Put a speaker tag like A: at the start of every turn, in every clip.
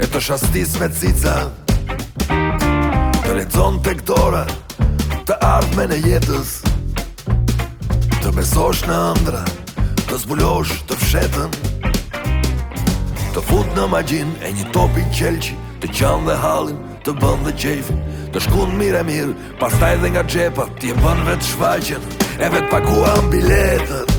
A: E të shastis me cica Të lexon tek dora Të ardhmen e jetës Të besosh në andrra Të zbulosh të fshehtën Të fut në magjinë e një topi qelqi Të qan dhe hallin të bën dhe qejfin Të shkund mirë e mirë, pastaj dhe nga xhepa Ti e bën vetë shfaqjen E vetë paguan biletën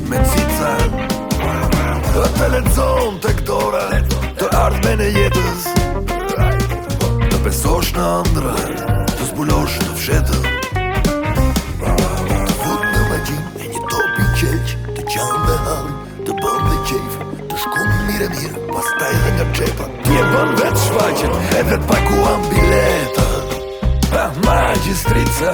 A: Me cica Të të lexon tek dora Të ardhmen e jetës Të besosh në andrra Të zbulosh të fshehtën Të fut në magjinë E një topi qelq Të qan dhe hallin Të bën dhe qejf Të shkund mirë e mirë Pastaj dhe nga xhepa Ti e bën vetë shfaqjen E vetë paguan biletën A magjistrica